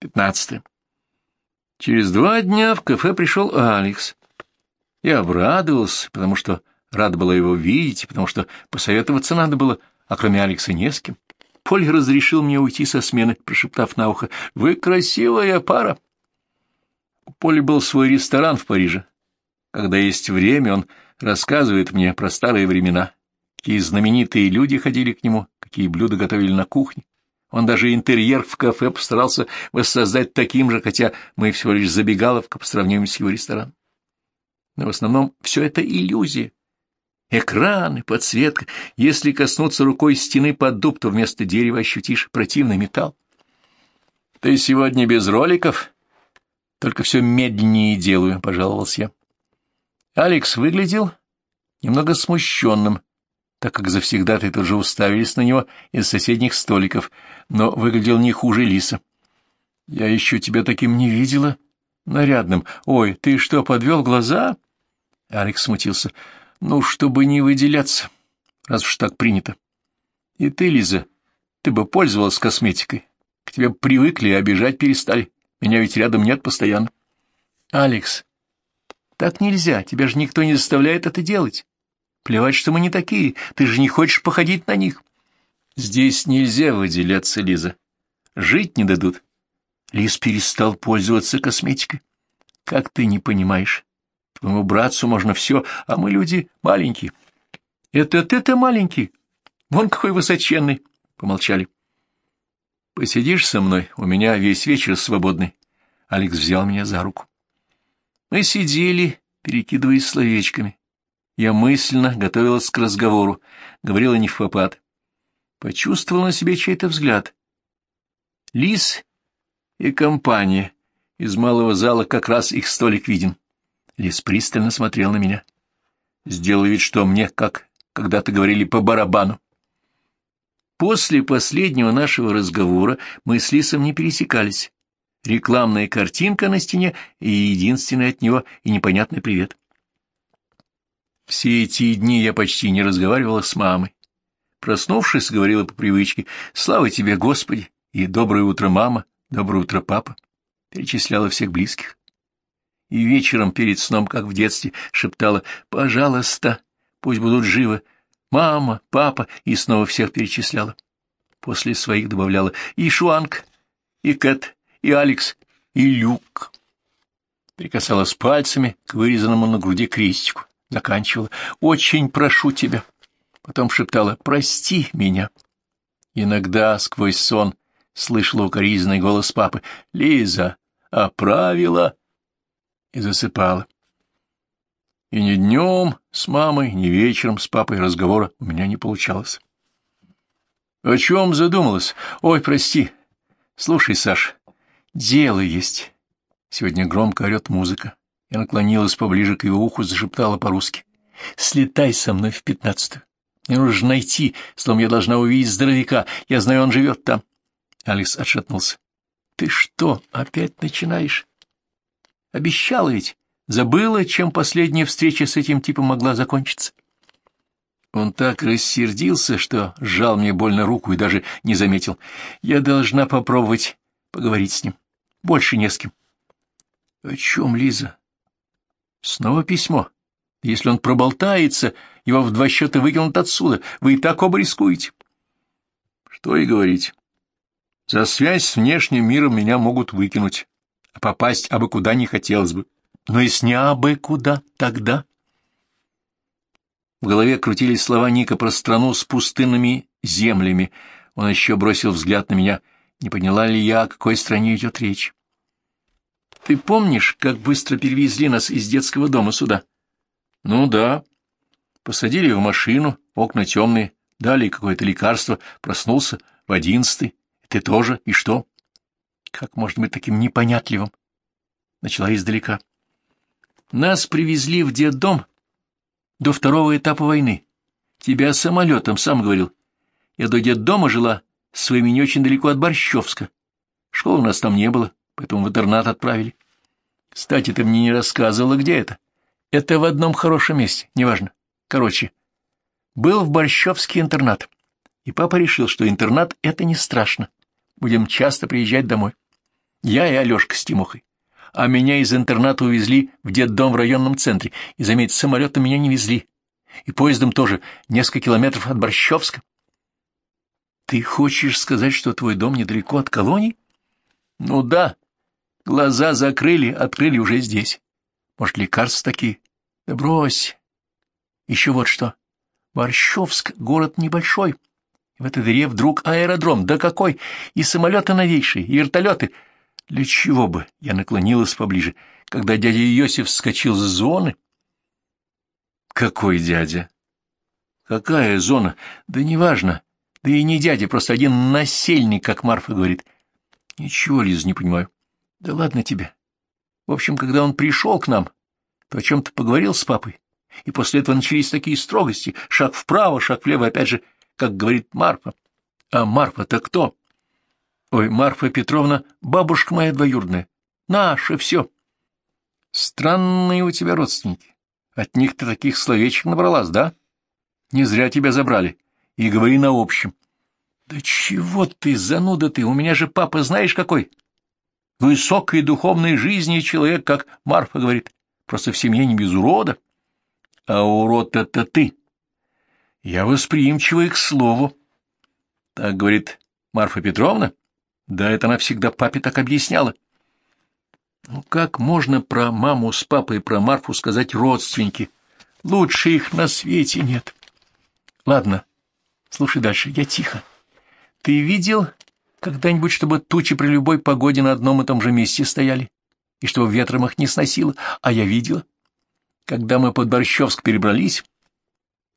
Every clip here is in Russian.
Пятнадцатое. Через два дня в кафе пришел Алекс. Я обрадовался, потому что рад было его видеть, потому что посоветоваться надо было, а кроме Алекса не с кем. Поль разрешил мне уйти со смены, прошептав на ухо, «Вы красивая пара!» У Поля был свой ресторан в Париже. Когда есть время, он рассказывает мне про старые времена, какие знаменитые люди ходили к нему, какие блюда готовили на кухне. Он даже интерьер в кафе постарался воссоздать таким же, хотя мы всего лишь забегаловка по сравнению с его рестораном. Но в основном все это иллюзия. Экраны, подсветка. Если коснуться рукой стены под дуб, то вместо дерева ощутишь противный металл. — Ты сегодня без роликов? — Только все медленнее делаю, — пожаловался я. Алекс выглядел немного смущенным, так как завсегда-то тоже уставились на него из соседних столиков, но выглядел не хуже Лиса. — Я еще тебя таким не видела. Нарядным. Ой, ты что, подвел глаза? Алекс смутился. — Ну, чтобы не выделяться, раз уж так принято. И ты, Лиза, ты бы пользовалась косметикой. К тебе привыкли и обижать перестали. Меня ведь рядом нет постоянно. — Алекс, так нельзя, тебя же никто не заставляет это делать. Плевать, что мы не такие, ты же не хочешь походить на них. Здесь нельзя выделяться, Лиза. Жить не дадут. Лиз перестал пользоваться косметикой. Как ты не понимаешь? Твоему братцу можно все, а мы люди маленькие. Это ты-то маленький. Вон какой высоченный. Помолчали. Посидишь со мной? У меня весь вечер свободный. Алекс взял меня за руку. Мы сидели, перекидываясь словечками. Я мысленно готовилась к разговору, говорила не в попад. Почувствовала на себе чей-то взгляд. Лис и компания. Из малого зала как раз их столик виден. Лис пристально смотрел на меня. Сделал вид, что мне, как когда-то говорили, по барабану. После последнего нашего разговора мы с Лисом не пересекались. Рекламная картинка на стене и единственный от него и непонятный привет. Все эти дни я почти не разговаривала с мамой. Проснувшись, говорила по привычке «Слава тебе, Господи!» и «Доброе утро, мама! Доброе утро, папа!» Перечисляла всех близких. И вечером перед сном, как в детстве, шептала «Пожалуйста, пусть будут живы! Мама, папа!» и снова всех перечисляла. После своих добавляла «И Шуанг, и Кэт, и Алекс, и Люк!» Прикасалась пальцами к вырезанному на груди крестику заканчивала «Очень прошу тебя». Потом шептала «Прости меня». Иногда сквозь сон слышала укоризненный голос папы «Лиза, оправила!» и засыпала. И ни днем с мамой, ни вечером с папой разговора у меня не получалось. О чем задумалась? Ой, прости. Слушай, Саш, дело есть. Сегодня громко орет музыка. Я наклонилась поближе к его уху, зашептала по-русски. «Слетай со мной в пятнадцатую. Мне нужно найти, словом, я должна увидеть здоровяка. Я знаю, он живет там». Алекс отшатнулся. «Ты что, опять начинаешь?» «Обещала ведь. Забыла, чем последняя встреча с этим типом могла закончиться». Он так рассердился, что сжал мне больно руку и даже не заметил. Я должна попробовать поговорить с ним. Больше не с кем. — О чем, Лиза? Снова письмо. Если он проболтается, его в два счета выкинут отсюда. Вы и так оба рискуете. Что и говорить. За связь с внешним миром меня могут выкинуть, а попасть абы куда не хотелось бы. Но если не абы куда, тогда... В голове крутились слова Ника про страну с пустынными землями. Он еще бросил взгляд на меня. Не поняла ли я, о какой стране идет речь? Ты помнишь, как быстро перевезли нас из детского дома сюда? Ну да. Посадили в машину, окна темные, дали какое-то лекарство, проснулся в одиннадцатый. Ты тоже, и что? Как можно быть таким непонятливым? Начала издалека. Нас привезли в детдом до второго этапа войны. Тебя самолетом, сам говорил. Я до детдома жила своими не очень далеко от Борщевска. Школы у нас там не было поэтому в интернат отправили. Кстати, ты мне не рассказывала, где это. Это в одном хорошем месте, неважно. Короче, был в Борщевске интернат, и папа решил, что интернат — это не страшно. Будем часто приезжать домой. Я и Алешка с Тимохой. А меня из интерната увезли в детдом в районном центре. И, заметь, самолетом меня не везли. И поездом тоже, несколько километров от Борщевска. Ты хочешь сказать, что твой дом недалеко от колонии? Ну да. Глаза закрыли, открыли уже здесь. Может, лекарства такие? Да брось. Еще вот что. Борщевск — город небольшой. В этой дыре вдруг аэродром. Да какой! И самолеты новейшие, и вертолеты. Для чего бы? Я наклонилась поближе. Когда дядя Иосиф вскочил с зоны... Какой дядя? Какая зона? Да неважно. Да и не дядя, просто один насельник, как Марфа говорит. Ничего, Лиза, не понимаю. Да ладно тебе. В общем, когда он пришел к нам, то о чем-то поговорил с папой. И после этого начались такие строгости. Шаг вправо, шаг влево, опять же, как говорит Марфа. А Марфа-то кто? Ой, Марфа Петровна, бабушка моя двоюродная. Наша все. Странные у тебя родственники. От них ты таких словечек набралась, да? Не зря тебя забрали. И говори на общем. Да чего ты, зануда ты, у меня же папа знаешь какой? Высокой духовной жизни человек, как Марфа говорит. Просто в семье не без урода. А урод это ты. Я восприимчивый к слову. Так говорит Марфа Петровна? Да, это она всегда папе так объясняла. Ну как можно про маму с папой и про Марфу сказать родственники? Лучше их на свете нет. Ладно, слушай дальше, я тихо. Ты видел когда-нибудь, чтобы тучи при любой погоде на одном и том же месте стояли? И чтобы ветром их не сносило? А я видела. Когда мы под Борщевск перебрались,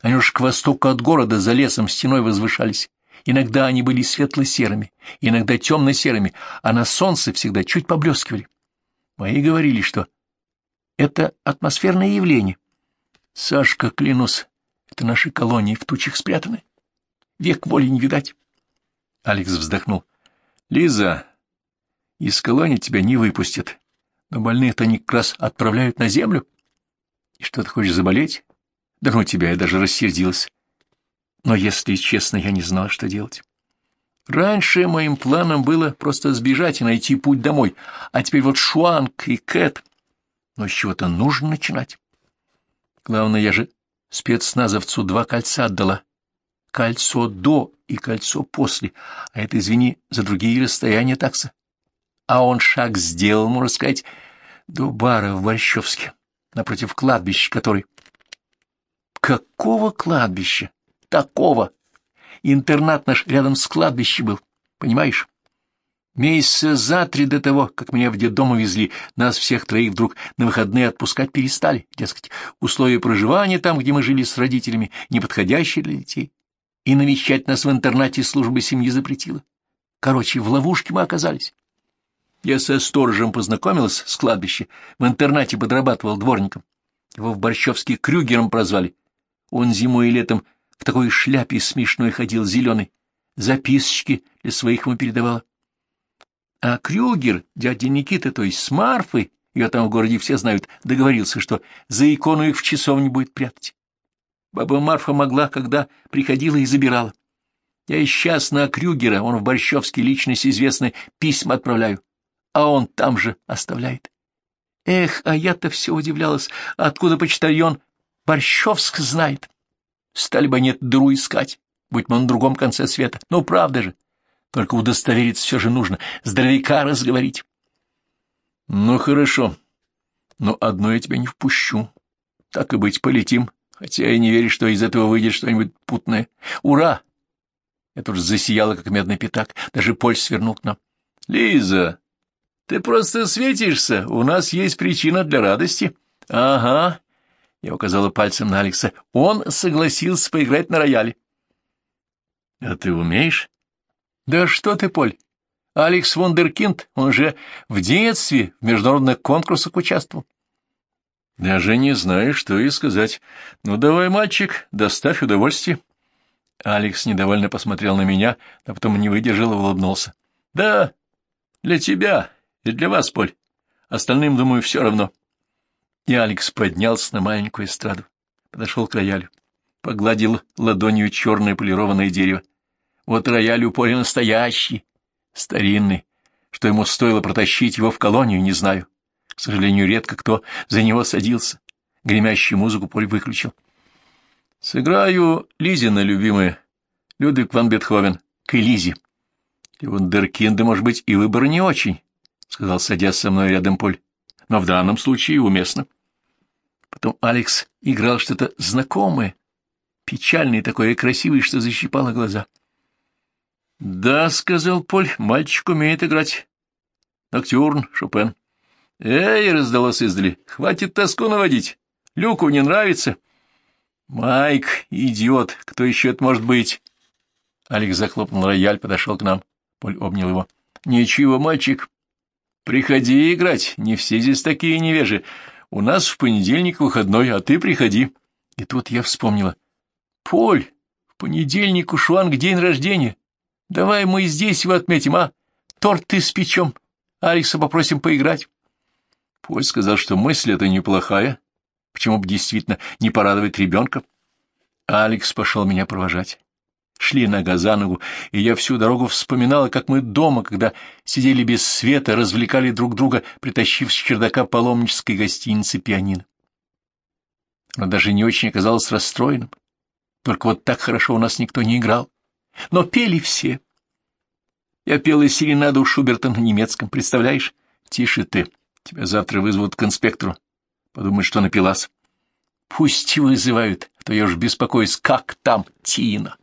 они уж к востоку от города за лесом стеной возвышались. Иногда они были светло-серыми, иногда темно-серыми, а на солнце всегда чуть поблескивали. Мои говорили, что это атмосферное явление. Сашка, клянусь, это наши колонии в тучах спрятаны. Век воли не видать. Алекс вздохнул. Лиза, из колонии тебя не выпустят, но больных-то они как раз отправляют на землю. И что, ты хочешь заболеть? Да ну тебя, я даже рассердилась. Но, если честно, я не знала, что делать. Раньше моим планом было просто сбежать и найти путь домой, а теперь вот Шуанг и Кэт. Но с чего-то нужно начинать. Главное, я же спецназовцу два кольца отдала. Кольцо до и кольцо после, а это, извини, за другие расстояния такса. А он шаг сделал, можно сказать, до бара в Борщевске, напротив кладбища, который... Какого кладбища? Такого! Интернат наш рядом с кладбищем был, понимаешь? Месяца за три до того, как меня в детдом увезли, нас всех троих вдруг на выходные отпускать перестали. Дескать, условия проживания там, где мы жили с родителями, неподходящие для детей. И навещать нас в интернате служба семьи запретила. Короче, в ловушке мы оказались. Я со сторожем познакомилась с кладбища, в интернате подрабатывал дворником. Его в Борщевске Крюгером прозвали. Он зимой и летом в такой шляпе смешной ходил, зеленый. Записочки для своих ему передавала. А Крюгер, дядя Никита, то есть с Марфой, ее там в городе все знают, договорился, что за икону их в часовне будет прятать. Баба Марфа могла, когда приходила и забирала. Я и сейчас на Крюгера, он в Борщевске личность известная, письма отправляю, а он там же оставляет. Эх, а я-то все удивлялась, откуда почтальон Борщевск знает. Стали бы нет дыру искать, будь мы на другом конце света. Ну, правда же. Только удостовериться все же нужно, здоровяка разговорить. Ну, хорошо. Но одно я тебя не впущу. Так и быть, полетим. Хотя я не верю, что из этого выйдет что-нибудь путное. Ура! Я тут же засияла, как медный пятак. Даже Поль свернул к нам. Лиза, ты просто светишься. У нас есть причина для радости. Ага, я указала пальцем на Алекса. Он согласился поиграть на рояле. — А ты умеешь? — Да что ты, Поль. Алекс Вундеркинд, он же в детстве в международных конкурсах участвовал. — Даже не знаю, что и сказать. Ну, давай, мальчик, доставь удовольствие. Алекс недовольно посмотрел на меня, а потом не выдержал и улыбнулся. — Да, для тебя и для вас, Поль. Остальным, думаю, все равно. — и Алекс поднялся на маленькую эстраду, подошел к роялю, погладил ладонью черное полированное дерево. Вот рояль у поля настоящий, старинный, что ему стоило протащить его в колонию, не знаю. К сожалению, редко кто за него садился. Гремящую музыку Поль выключил. Сыграю Лизина, любимая. Людвиг ван Бетховен. К Элизе. И вундеркинда, может быть, и выбор не очень, — сказал, садясь со мной рядом Поль. Но в данном случае уместно. Потом Алекс играл что-то знакомое, печальное такое и красивое, что защипало глаза. — Да, — сказал Поль, — мальчик умеет играть. Ноктюрн, Шопен. — Эй, — раздалось издали, — хватит тоску наводить. Люку не нравится. — Майк, идиот, кто еще это может быть? Алекс захлопнул рояль, подошел к нам. Поль обнял его. — Ничего, мальчик, приходи играть, не все здесь такие невежи. У нас в понедельник выходной, а ты приходи. И тут я вспомнила. — Поль, в понедельник у Шуанг день рождения. Давай мы здесь его отметим, а? Торт ты спечем. Алекса попросим поиграть. Поль сказал, что мысль эта неплохая. Почему бы действительно не порадовать ребенка? Алекс пошел меня провожать. Шли нога за ногу, и я всю дорогу вспоминала, как мы дома, когда сидели без света, развлекали друг друга, притащив с чердака паломнической гостиницы пианино. Но даже не очень оказалось расстроенным. Только вот так хорошо у нас никто не играл. Но пели все. Я пела серенаду Шуберта на немецком, представляешь? Тише ты, тебя завтра вызовут к инспектору. Подумают, что напилась. Пусть вызывают, а то я уж беспокоюсь, как там Тина.